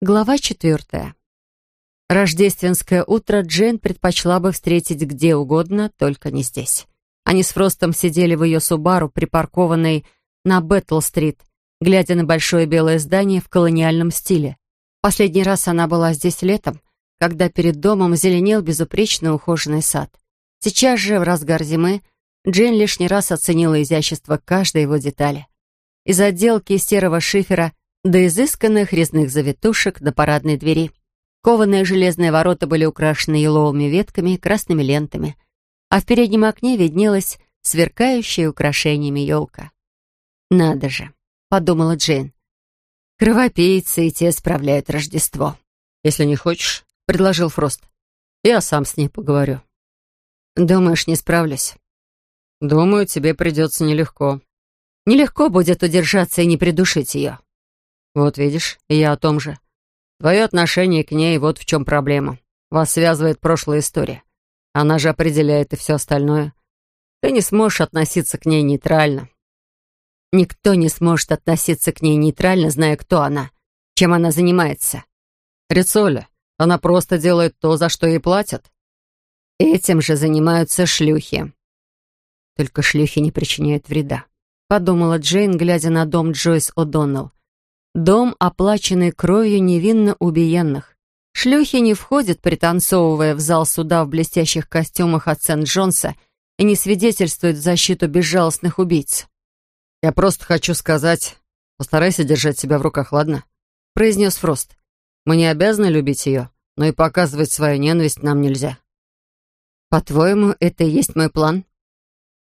Глава четвертая. Рождественское утро Джейн предпочла бы встретить где угодно, только не здесь. Они с Фростом сидели в ее Субару, припаркованной на Беттл-стрит, глядя на большое белое здание в колониальном стиле. Последний раз она была здесь летом, когда перед домом зеленел безупречно ухоженный сад. Сейчас же, в разгар зимы, Джейн лишний раз оценила изящество каждой его детали. Из отделки серого шифера до изысканных резных завитушек на парадной двери. Кованые железные ворота были украшены еловыми ветками и красными лентами, а в переднем окне виднелась сверкающая украшениями елка. «Надо же», — подумала Джейн, — «кровопийцы и те справляют Рождество». «Если не хочешь», — предложил Фрост, — «я сам с ней поговорю». «Думаешь, не справлюсь?» «Думаю, тебе придется нелегко». «Нелегко будет удержаться и не придушить ее». «Вот видишь, я о том же. Твое отношение к ней, вот в чем проблема. Вас связывает прошлая история. Она же определяет и все остальное. Ты не сможешь относиться к ней нейтрально». «Никто не сможет относиться к ней нейтрально, зная, кто она, чем она занимается». «Рицоля, она просто делает то, за что ей платят». «Этим же занимаются шлюхи». «Только шлюхи не причиняют вреда», — подумала Джейн, глядя на дом Джойс О'Доннелл. Дом, оплаченный кровью невинно убиенных. Шлюхи не входят, пританцовывая в зал суда в блестящих костюмах от Сент-Джонса и не свидетельствуют в защиту безжалостных убийц. «Я просто хочу сказать, постарайся держать себя в руках, ладно?» — произнес Фрост. «Мы не обязаны любить ее, но и показывать свою ненависть нам нельзя». «По-твоему, это и есть мой план?»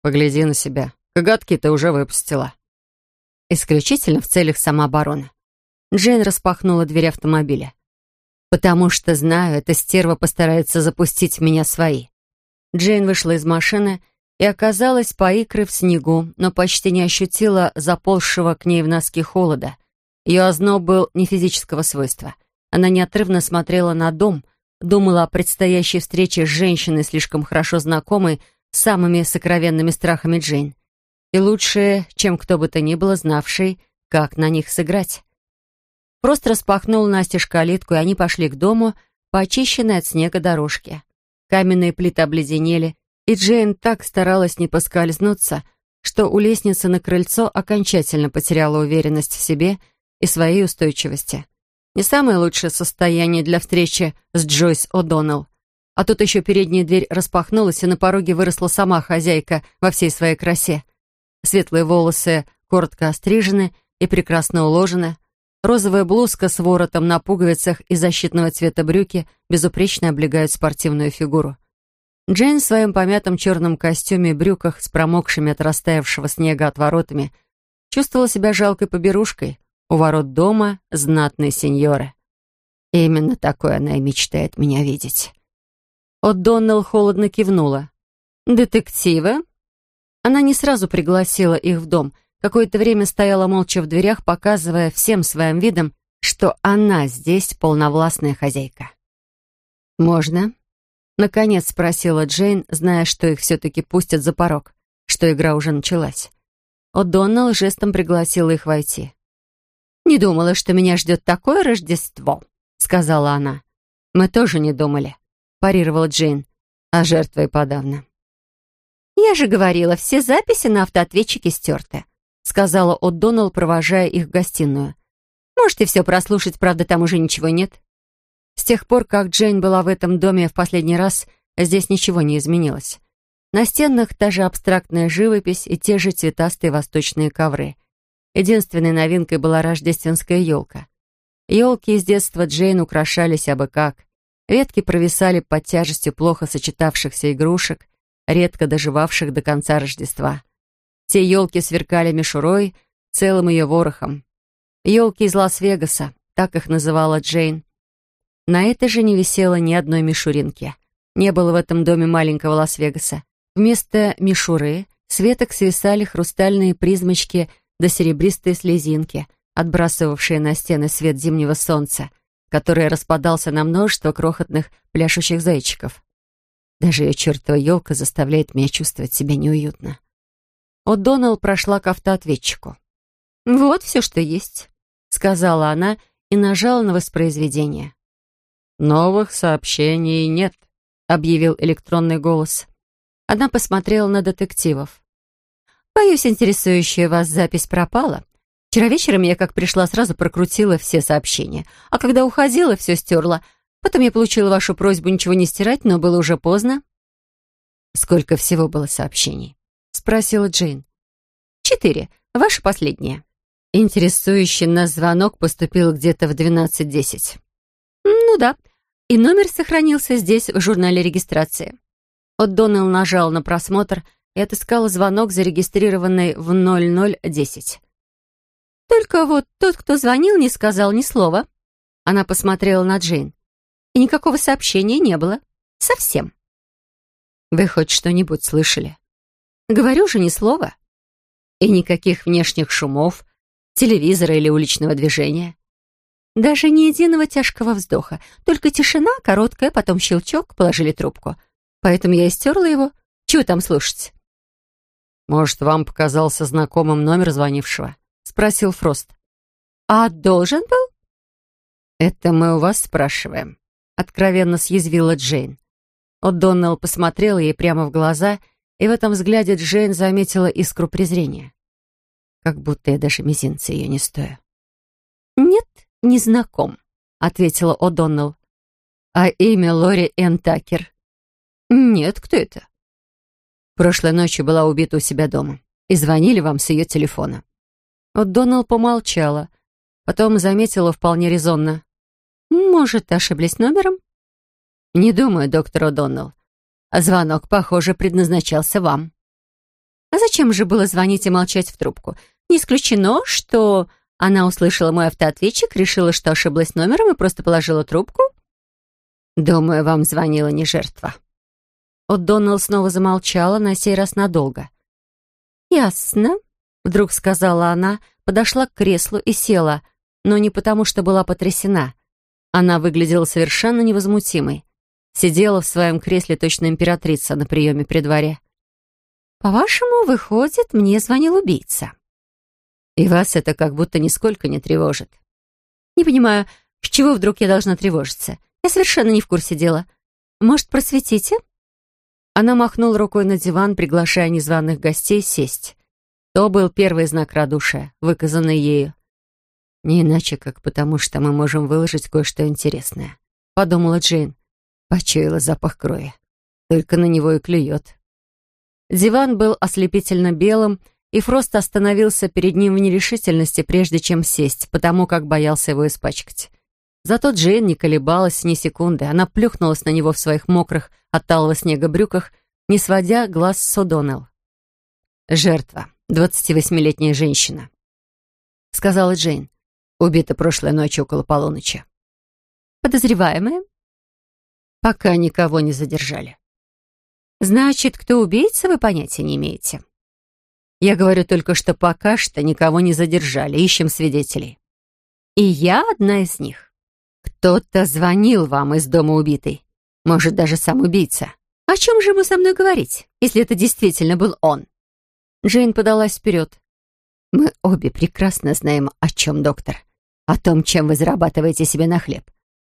«Погляди на себя. Коготки ты уже выпустила». «Исключительно в целях самообороны. Джейн распахнула дверь автомобиля. «Потому что знаю, эта стерва постарается запустить в меня свои». Джейн вышла из машины и оказалась по икры в снегу, но почти не ощутила заползшего к ней в носки холода. Ее озноб был не физического свойства. Она неотрывно смотрела на дом, думала о предстоящей встрече с женщиной, слишком хорошо знакомой с самыми сокровенными страхами Джейн. И лучше, чем кто бы то ни было, знавшей, как на них сыграть. Просто распахнул Настеж калитку, и они пошли к дому по очищенной от снега дорожке. Каменные плиты обледенели, и Джейн так старалась не поскользнуться, что у лестницы на крыльцо окончательно потеряла уверенность в себе и своей устойчивости. Не самое лучшее состояние для встречи с Джойс О'Доннелл. А тут еще передняя дверь распахнулась, и на пороге выросла сама хозяйка во всей своей красе. Светлые волосы коротко острижены и прекрасно уложены, Розовая блузка с воротом на пуговицах и защитного цвета брюки безупречно облегают спортивную фигуру. Джейн в своем помятом черном костюме и брюках с промокшими от растаявшего снега отворотами чувствовала себя жалкой поберушкой у ворот дома знатной сеньоры. Именно такой она и мечтает меня видеть. О'Доннелл холодно кивнула. «Детективы?» Она не сразу пригласила их в дом — Какое-то время стояла молча в дверях, показывая всем своим видом, что она здесь полновластная хозяйка. «Можно?» — наконец спросила Джейн, зная, что их все-таки пустят за порог, что игра уже началась. О'Доннелл жестом пригласила их войти. «Не думала, что меня ждет такое Рождество», — сказала она. «Мы тоже не думали», — парировала Джейн, а жертва и подавно. «Я же говорила, все записи на автоответчике стерты», сказала О'Доннелл, провожая их в гостиную. «Можете все прослушать, правда, там уже ничего нет». С тех пор, как Джейн была в этом доме в последний раз, здесь ничего не изменилось. На стенах та же абстрактная живопись и те же цветастые восточные ковры. Единственной новинкой была рождественская елка. Елки из детства Джейн украшались абы как. Ветки провисали под тяжестью плохо сочетавшихся игрушек, редко доживавших до конца Рождества. Все елки сверкали мишурой, целым ее ворохом. Елки из Лас-Вегаса, так их называла Джейн. На этой же не висело ни одной мишуринки. Не было в этом доме маленького Лас-Вегаса. Вместо мишуры с веток свисали хрустальные призмочки да серебристые слезинки, отбрасывавшие на стены свет зимнего солнца, который распадался на множество крохотных пляшущих зайчиков. Даже ее чертова елка заставляет меня чувствовать себя неуютно. О'Доннелл прошла к автоответчику. «Вот все, что есть», — сказала она и нажала на воспроизведение. «Новых сообщений нет», — объявил электронный голос. Она посмотрела на детективов. «Боюсь, интересующая вас запись пропала. Вчера вечером я, как пришла, сразу прокрутила все сообщения, а когда уходила, все стерла. Потом я получила вашу просьбу ничего не стирать, но было уже поздно». «Сколько всего было сообщений?» — спросила Джейн. «Четыре. Ваше последнее». Интересующий нас звонок поступил где-то в 12.10. «Ну да. И номер сохранился здесь, в журнале регистрации». О'Доннелл нажал на просмотр и отыскал звонок, зарегистрированный в 0010. «Только вот тот, кто звонил, не сказал ни слова». Она посмотрела на Джейн. «И никакого сообщения не было. Совсем». «Вы хоть что-нибудь слышали?» «Говорю же, ни слова». «И никаких внешних шумов, телевизора или уличного движения?» Даже ни единого тяжкого вздоха, только тишина, короткая, потом щелчок, положили трубку. Поэтому я и стерла его. Чего там слушать? «Может, вам показался знакомым номер звонившего?» — спросил Фрост. «А должен был?» «Это мы у вас спрашиваем», — откровенно съязвила Джейн. О'Доннелл посмотрел ей прямо в глаза, и в этом взгляде Джейн заметила искру презрения. Как будто я даже мизинца ее не стою. «Нет, не знаком», — ответила О'Доннелл. «А имя Лори Энн Такер?» «Нет, кто это?» «Прошлой ночью была убита у себя дома. И звонили вам с ее телефона». О'Доннелл помолчала. Потом заметила вполне резонно. «Может, ошиблись номером?» «Не думаю, доктор О'Доннелл. Звонок, похоже, предназначался вам». «А зачем же было звонить и молчать в трубку? Не исключено, что она услышала мой автоответчик, решила, что ошиблась номером и просто положила трубку? Думаю, вам звонила не жертва. О'Доннелл снова замолчала, на сей раз надолго. «Ясно», — вдруг сказала она, подошла к креслу и села, но не потому, что была потрясена. Она выглядела совершенно невозмутимой. Сидела в своем кресле точно императрица на приеме при дворе. «По-вашему, выходит, мне звонил убийца?» И вас это как будто нисколько не тревожит. Не понимаю, с чего вдруг я должна тревожиться? Я совершенно не в курсе дела. Может, просветите? Она махнула рукой на диван, приглашая незваных гостей сесть. То был первый знак радушия, выказанный ею. «Не иначе, как потому, что мы можем выложить кое-что интересное», — подумала Джейн. Почуяла запах крови. Только на него и клюет. Диван был ослепительно белым, и Фрост остановился перед ним в нерешительности, прежде чем сесть, потому как боялся его испачкать. Зато Джейн не колебалась ни секунды. Она плюхнулась на него в своих мокрых от талого снега брюках, не сводя глаз с О'Доннелл. «Жертва, 28-летняя женщина», — сказала Джейн. «Убита прошлой ночью около полуночи». «Подозреваемая?» «Пока никого не задержали». «Значит, кто убийца, вы понятия не имеете?» Я говорю только, что пока что никого не задержали, ищем свидетелей. И я одна из них. Кто-то звонил вам из дома убитой. Может, даже сам убийца. О чем же ему со мной говорить, если это действительно был он? Джейн подалась вперед. Мы обе прекрасно знаем, о чем, доктор. О том, чем вы зарабатываете себе на хлеб.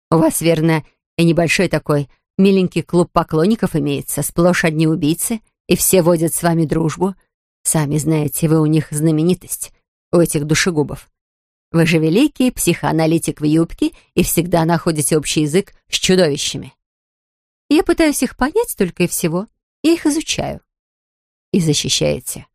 У вас, верно, и небольшой такой миленький клуб поклонников имеется, сплошь одни убийцы, и все водят с вами дружбу — Сами знаете, вы у них знаменитость, у этих душегубов. Вы же великий психоаналитик в юбке и всегда находите общий язык с чудовищами. Я пытаюсь их понять только и всего. Я их изучаю. И защищаете.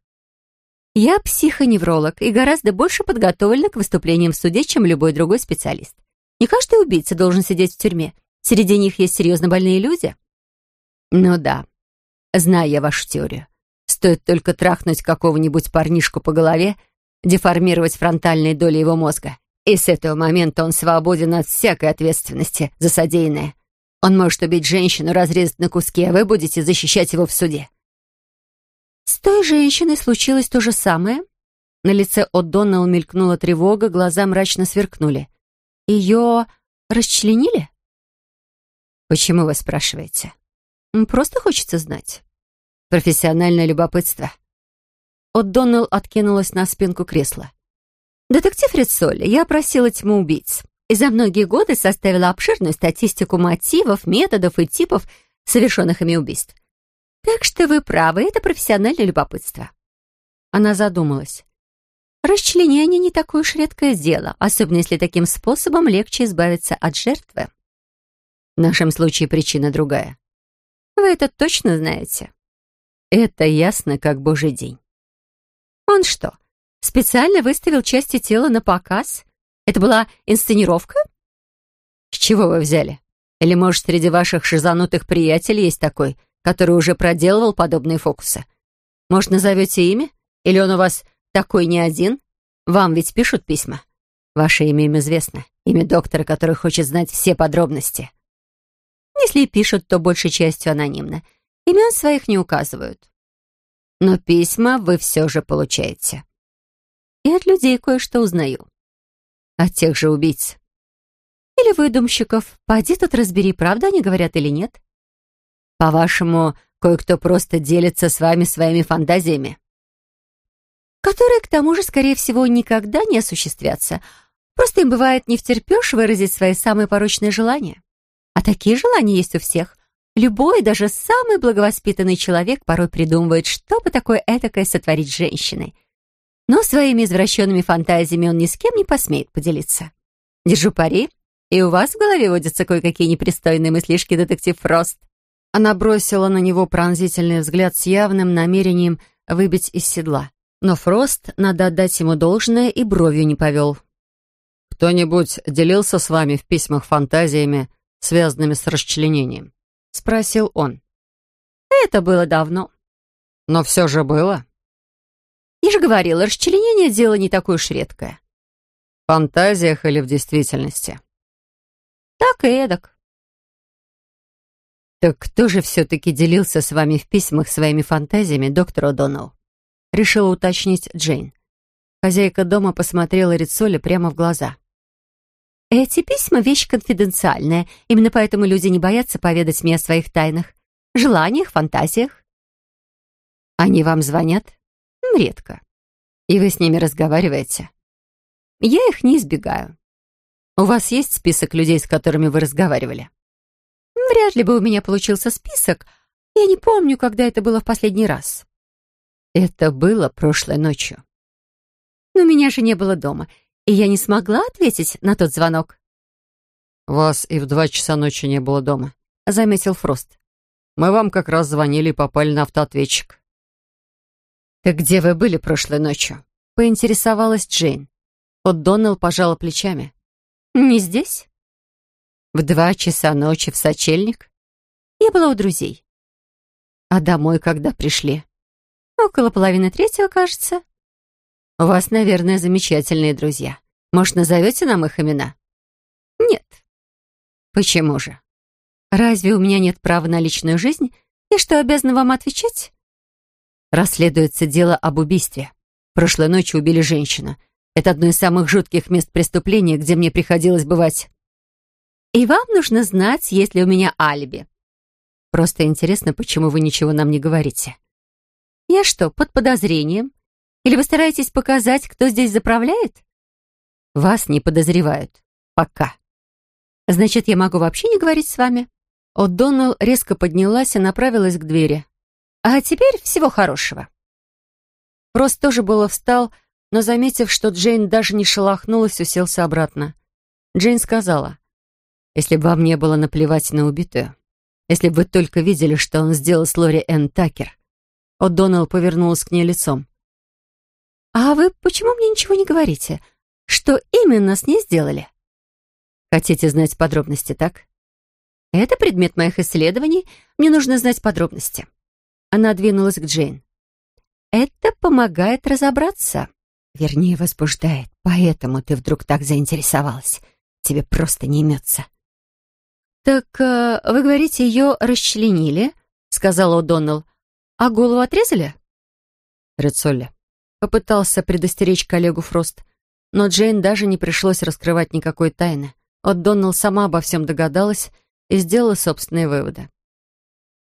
Я психоневролог и гораздо больше подготовлена к выступлениям в суде, чем любой другой специалист. Не каждый убийца должен сидеть в тюрьме. Среди них есть серьезно больные люди. Ну да, знаю я вашу теорию. Стоит только трахнуть какого-нибудь парнишку по голове, деформировать фронтальные доли его мозга. И с этого момента он свободен от всякой ответственности за содеянное. Он может убить женщину, разрезать на куски, а вы будете защищать его в суде. С той женщиной случилось то же самое. На лице О'Доннелл мелькнула тревога, глаза мрачно сверкнули. Ее расчленили? Почему вы спрашиваете? Просто хочется знать. Профессиональное любопытство. О'Доннелл откинулась на спинку кресла. «Детектив Рицолли, я просила тьму убийц. и за многие годы составила обширную статистику мотивов, методов и типов совершенных ими убийств. Так что вы правы, это профессиональное любопытство. Она задумалась. Расчленение не такое уж редкое дело, особенно если таким способом легче избавиться от жертвы. В нашем случае причина другая. Вы это точно знаете? Это ясно, как божий день. Он что, специально выставил части тела на показ? Это была инсценировка? С чего вы взяли? Или, может, среди ваших шизанутых приятелей есть такой, который уже проделывал подобные фокусы? Может, назовете имя? Или он у вас такой не один? Вам ведь пишут письма. Ваше имя им известно. Имя доктора, который хочет знать все подробности. Если пишут, то большей частью анонимно. Имен своих не указывают. Но письма вы все же получаете. И от людей кое-что узнаю. От тех же убийц. Или выдумщиков. Поди тут разбери, правда они говорят или нет. По-вашему, кое-кто просто делится с вами своими фантазиями? Которые, к тому же, скорее всего, никогда не осуществятся. Просто им бывает не втерпешь выразить свои самые порочные желания. А такие желания есть у всех. Любой, даже самый благовоспитанный человек порой придумывает, что бы такое этакое сотворить с женщиной — но своими извращенными фантазиями он ни с кем не посмеет поделиться. Держу пари, и у вас в голове водятся кое-какие непристойные мыслишки, детектив Фрост. Она бросила на него пронзительный взгляд с явным намерением выбить из седла. Но Фрост, надо отдать ему должное, и бровью не повел. «Кто-нибудь делился с вами в письмах фантазиями, связанными с расчленением?» — спросил он. «Это было давно». «Но все же было?» Я же говорила, расчленение — дело не такое уж редкое. В фантазиях или в действительности? Так и эдак. Так кто же все-таки делился с вами в письмах своими фантазиями, доктор О'Доннелл? Решила уточнить Джейн. Хозяйка дома посмотрела Рицоли прямо в глаза. «Эти письма — вещь конфиденциальная, именно поэтому люди не боятся поведать мне о своих тайнах, желаниях, фантазиях». «Они вам звонят?» редко. И вы с ними разговариваете? Я их не избегаю. У вас есть список людей, с которыми вы разговаривали? Вряд ли бы у меня получился список. Я не помню, когда это было в последний раз. Это было прошлой ночью. Но меня же не было дома, и я не смогла ответить на тот звонок. «Вас и в два часа ночи не было дома», — заметил Фрост. «Мы вам как раз звонили и попали на автоответчик». «Так где вы были прошлой ночью?» — поинтересовалась Джейн. Вот Доннелл пожала плечами. «Не здесь?» «В два часа ночи в сочельник?» «Я была у друзей». «А домой когда пришли?» «Около половины третьего, кажется». «У вас, наверное, замечательные друзья. Может, назовете нам их имена?» «Нет». «Почему же? Разве у меня нет права на личную жизнь? И что, обязана вам отвечать?» Расследуется дело об убийстве. Прошлой ночью убили женщину. Это одно из самых жутких мест преступления, где мне приходилось бывать. И вам нужно знать, есть ли у меня алиби. Просто интересно, почему вы ничего нам не говорите. Я что, под подозрением? Или вы стараетесь показать, кто здесь заправляет? Вас не подозревают. Пока. Значит, я могу вообще не говорить с вами? О'Доннелл резко поднялась и направилась к двери. А теперь всего хорошего». Рост тоже было встал, но, заметив, что Джейн даже не шелохнулась, уселся обратно. Джейн сказала, «Если бы вам не было наплевать на убитую, если бы вы только видели, что он сделал с Лори Энн Такер». О'Доннелл повернулась к ней лицом. «А вы почему мне ничего не говорите? Что именно с ней сделали?» «Хотите знать подробности, так?» «Это предмет моих исследований. Мне нужно знать подробности». Она двинулась к Джейн. «Это помогает разобраться. Вернее, возбуждает. Поэтому ты вдруг так заинтересовалась. Тебе просто не имется». «Так э, вы говорите, ее расчленили?» — сказала О'Доннелл. «А голову отрезали?» «Рицолли», — попытался предостеречь коллегу Фрост. Но Джейн даже не пришлось раскрывать никакой тайны. О'Доннелл сама обо всем догадалась и сделала собственные выводы.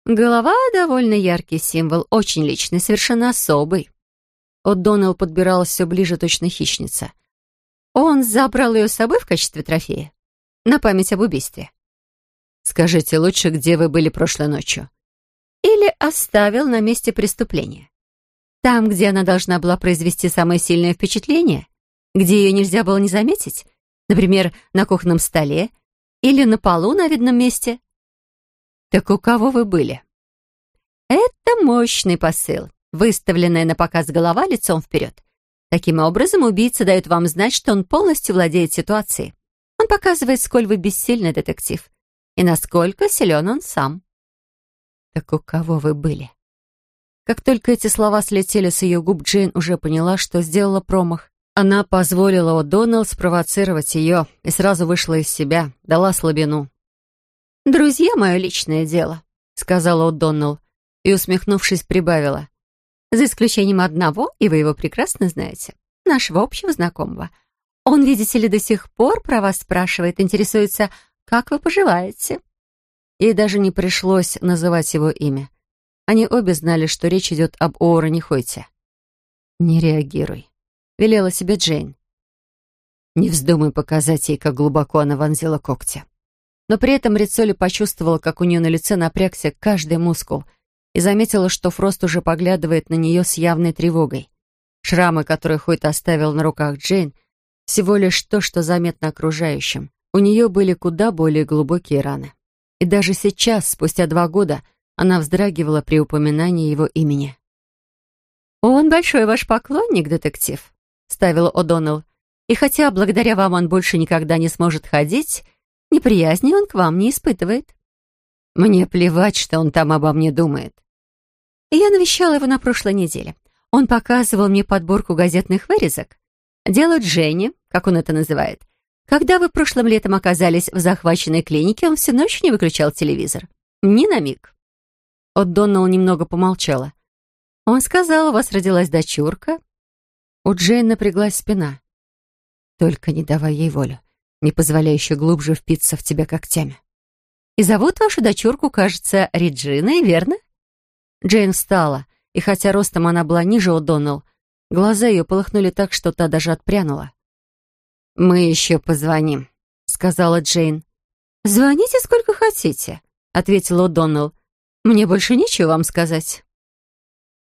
Голова — довольно яркий символ, очень личный, совершенно особый. О'Доннелл подбиралась все ближе, точно хищница. Он забрал ее с собой в качестве трофея. На память об убийстве. Скажите лучше, где вы были прошлой ночью? Или оставил на месте преступления. Там, где она должна была произвести самое сильное впечатление, где ее нельзя было не заметить, например, на кухонном столе или на полу на видном месте. Так у кого вы были? Это мощный посыл, выставленная на показ голова лицом вперед. Таким образом, убийца дает вам знать, что он полностью владеет ситуацией. Он показывает, сколь вы бессильный детектив и насколько силен он сам. Так у кого вы были? Как только эти слова слетели с ее губ, Джейн уже поняла, что сделала промах. Она позволила О'Доннелл спровоцировать ее и сразу вышла из себя, дала слабину. «Друзья — мое личное дело», — сказала О'Доннелл и, усмехнувшись, прибавила. «За исключением одного, и вы его прекрасно знаете, нашего общего знакомого. Он, видите ли, до сих пор про вас спрашивает, интересуется, как вы поживаете». Ей даже не пришлось называть его имя. Они обе знали, что речь идет об Оуэне Хойте. «Не реагируй», велела себе Джейн. Не вздумай показать ей, как глубоко она вонзила когти. Но при этом Рицоли почувствовала, как у нее на лице напрягся каждый мускул, и заметила, что Фрост уже поглядывает на нее с явной тревогой. Шрамы, которые Хойт оставил на руках Джейн, всего лишь то, что заметно окружающим. У нее были куда более глубокие раны. И даже сейчас, спустя два года, она вздрагивала при упоминании его имени. «Он большой ваш поклонник, детектив», ставила О'Доннелл. «И хотя благодаря вам он больше никогда не сможет ходить, неприязни он к вам не испытывает». «Мне плевать, что он там обо мне думает». Я навещала его на прошлой неделе. Он показывал мне подборку газетных вырезок. «Дело Дженни», как он это называет. Когда вы прошлым летом оказались в захваченной клинике, он всю ночь не выключал телевизор. Ни на миг. О'Доннелл немного помолчала. Он сказал, у вас родилась дочурка, у Джейн напряглась спина. Только не давай ей волю, не позволяй еще глубже впиться в тебя когтями. И зовут вашу дочурку, кажется, Реджиной, верно? Джейн встала, и хотя ростом она была ниже О'Доннелл, глаза ее полыхнули так, что та даже отпрянула. «Мы еще позвоним», — сказала Джейн. «Звоните сколько хотите», — ответила О'Доннелл. «Мне больше нечего вам сказать».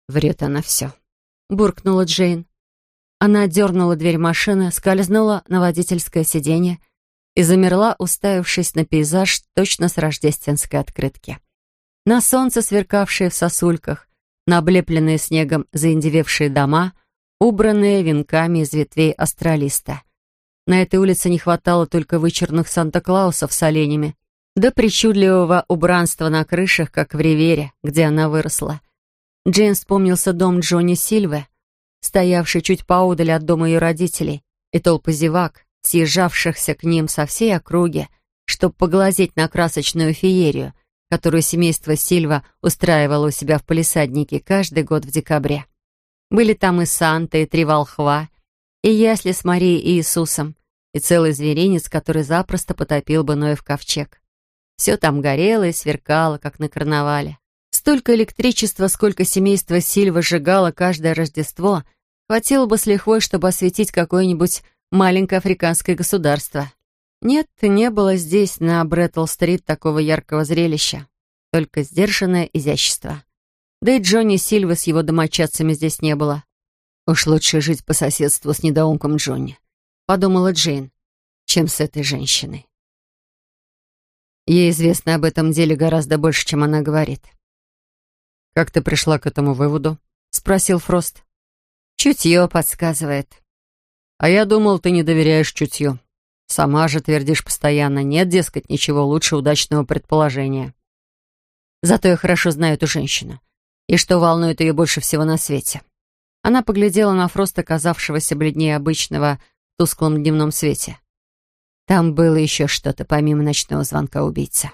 Врет она все, — буркнула Джейн. Она дернула дверь машины, скользнула на водительское сиденье и замерла, уставившись на пейзаж точно с рождественской открытки. На солнце, сверкавшее в сосульках, на облепленные снегом заиндевевшие дома, убранные венками из ветвей астралиста. На этой улице не хватало только вычурных Санта-Клаусов с оленями, да причудливого убранства на крышах, как в Ривере, где она выросла. Джейн вспомнился дом Джонни Сильвы, стоявший чуть поодаль от дома ее родителей, и толпы зевак, съезжавшихся к ним со всей округи, чтобы поглазеть на красочную феерию, которую семейство Сильва устраивало у себя в палисаднике каждый год в декабре. Были там и Санта, и три волхва, и ясли с Марией и Иисусом, и целый зверинец, который запросто потопил бы Ноев ковчег. Все там горело и сверкало, как на карнавале. Столько электричества, сколько семейство Сильва сжигало каждое Рождество, хватило бы с лихвой, чтобы осветить какое-нибудь маленькое африканское государство. Нет, не было здесь, на Бреттл-стрит, такого яркого зрелища. Только сдержанное изящество. Да и Джонни Сильва с его домочадцами здесь не было. Уж лучше жить по соседству с недоумком Джонни, подумала Джейн, чем с этой женщиной. Ей известно об этом деле гораздо больше, чем она говорит. «Как ты пришла к этому выводу?» — спросил Фрост. «Чутье подсказывает». «А я думал, ты не доверяешь чутью. Сама же твердишь постоянно, нет, дескать, ничего лучше удачного предположения. Зато я хорошо знаю эту женщину. И что волнует ее больше всего на свете?» Она поглядела на Фроста, казавшегося бледнее обычного в тусклом дневном свете. Там было еще что-то, помимо ночного звонка убийца.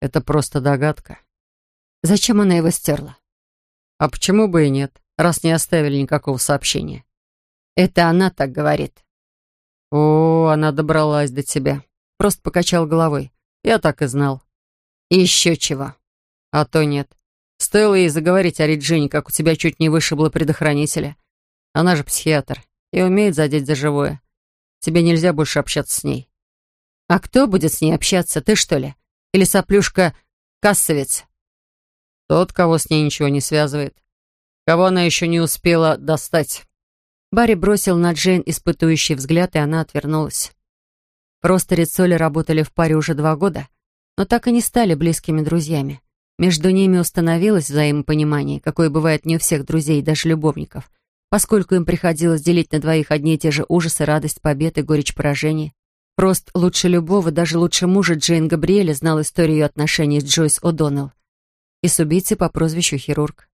«Это просто догадка», Зачем она его стерла? А почему бы и нет, раз не оставили никакого сообщения? Это она так говорит. О, она добралась до тебя. Просто покачал головой. Я так и знал. И еще чего. А то нет. Стоило ей заговорить о Реджине, как у тебя чуть не вышибло предохранителя. Она же психиатр и умеет задеть за живое. Тебе нельзя больше общаться с ней». «А кто будет с ней общаться? Ты, что ли? Или соплюшка Кассовец?» «Тот, кого с ней ничего не связывает. Кого она еще не успела достать». Барри бросил на Джейн испытующий взгляд, и она отвернулась. Просто Рицоли работали в паре уже два года, но так и не стали близкими друзьями. Между ними установилось взаимопонимание, какое бывает не у всех друзей, даже любовников, поскольку им приходилось делить на двоих одни и те же ужасы, радость побед и горечь поражений. Прост лучше любого, даже лучше мужа Джейн Габриэля знал историю ее отношений с Джойс О'Доннелл и с убийцей по прозвищу Хирург.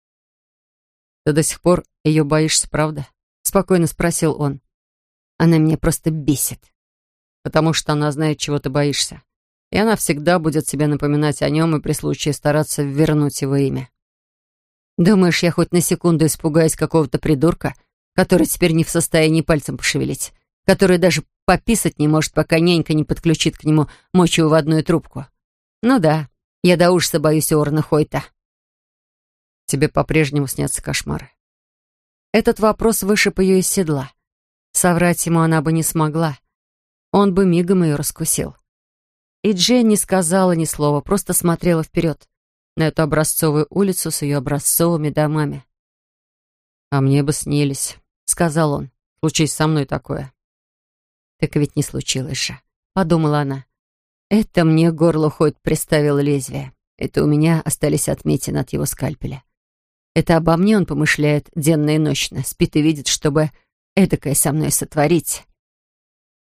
«Ты до сих пор ее боишься, правда?» — спокойно спросил он. «Она меня просто бесит». «Потому что она знает, чего ты боишься и она всегда будет тебе напоминать о нем и при случае стараться вернуть его имя. Думаешь, я хоть на секунду испугаюсь какого-то придурка, который теперь не в состоянии пальцем пошевелить, который даже пописать не может, пока нянька не подключит к нему мочевыводную трубку? Ну да, я до ужаса боюсь Орна Хойта. Тебе по-прежнему снятся кошмары. Этот вопрос вышиб ее из седла. Соврать ему она бы не смогла. Он бы мигом ее раскусил. И Джейн не сказала ни слова, просто смотрела вперед, на эту образцовую улицу с ее образцовыми домами. «А мне бы снились», — сказал он. «Случись со мной такое». «Так ведь не случилось же», — подумала она. «Это мне горло хоть приставил лезвие. Это у меня остались отметины от его скальпеля. Это обо мне он помышляет денно и ночно, спит и видит, чтобы эдакое со мной сотворить».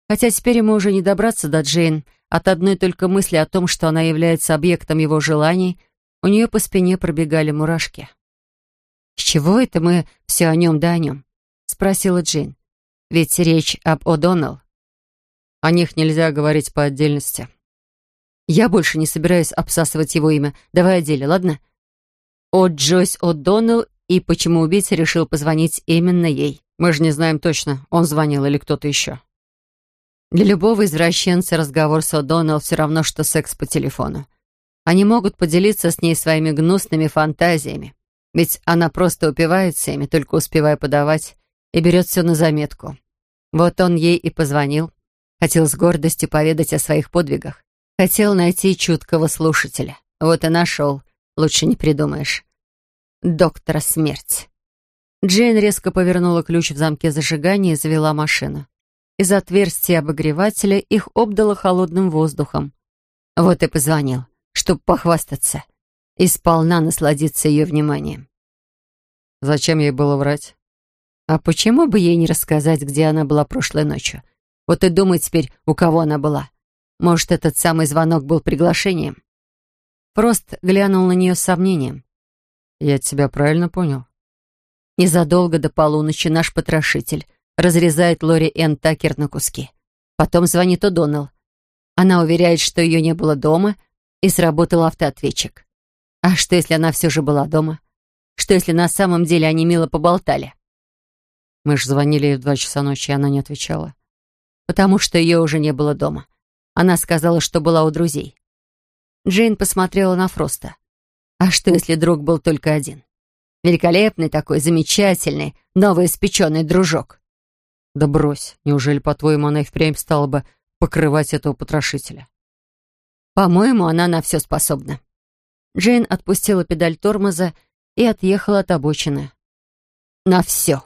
Хотя теперь ему уже не добраться до Джейн, от одной только мысли о том, что она является объектом его желаний, у нее по спине пробегали мурашки. «С чего это мы все о нем да о нем?» — спросила Джейн. «Ведь речь об О'Доннелл». «О них нельзя говорить по отдельности». «Я больше не собираюсь обсасывать его имя. Давай о деле, ладно?» «О Джойс О'Доннелл и почему убийца решил позвонить именно ей». «Мы же не знаем точно, он звонил или кто-то еще». Для любого извращенца разговор с О'Доннелл все равно, что секс по телефону. Они могут поделиться с ней своими гнусными фантазиями. Ведь она просто упивается ими, только успевая подавать, и берет все на заметку. Вот он ей и позвонил. Хотел с гордостью поведать о своих подвигах. Хотел найти чуткого слушателя. Вот и нашел. Лучше не придумаешь. Доктора смерть. Джейн резко повернула ключ в замке зажигания и завела машину. Из отверстия обогревателя их обдало холодным воздухом. Вот и позвонил, чтобы похвастаться и сполна насладиться ее вниманием. Зачем ей было врать? А почему бы ей не рассказать, где она была прошлой ночью? Вот и думай теперь, у кого она была. Может, этот самый звонок был приглашением? Фрост глянул на нее с сомнением. «Я тебя правильно понял?» Незадолго до полуночи наш потрошитель разрезает Лори Энн Такер на куски. Потом звонит О'Доннелл. Она уверяет, что ее не было дома, и сработал автоответчик. А что, если она все же была дома? Что, если на самом деле они мило поболтали? Мы же звонили ей в два часа ночи, и она не отвечала. Потому что ее уже не было дома. Она сказала, что была у друзей. Джейн посмотрела на Фроста. А что, если друг был только один? Великолепный такой, замечательный, новоиспеченный дружок. Да брось, неужели, по-твоему, она и впрямь стала бы покрывать этого потрошителя? По-моему, она на все способна. Джейн отпустила педаль тормоза и отъехала от обочины. На все.